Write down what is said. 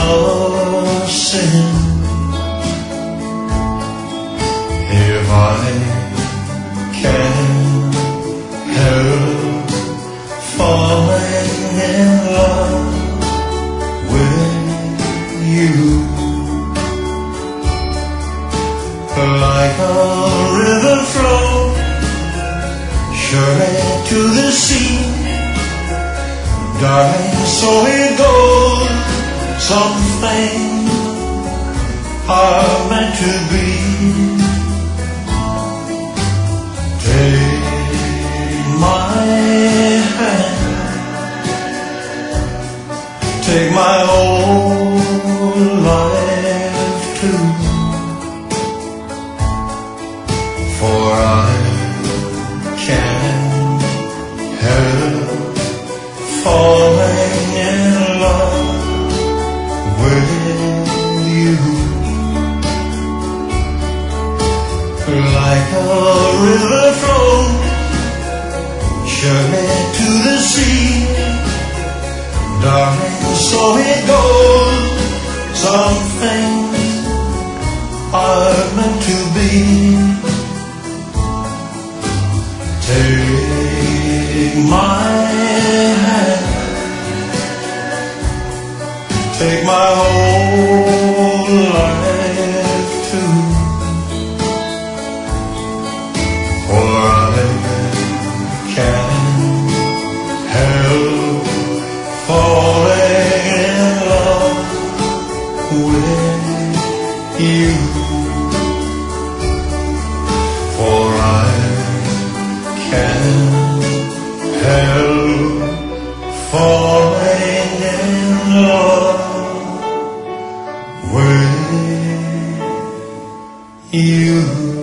A sin if I can help falling in love with you? Like a river flow surely to the sea Darling, so it goes. Some things are meant to be. Take my hand. Take my whole life too. For I river flows surely to the sea. Darling so it goes. Some things are meant to be. Take my hand. Take my whole you. For I can't help falling in love with you.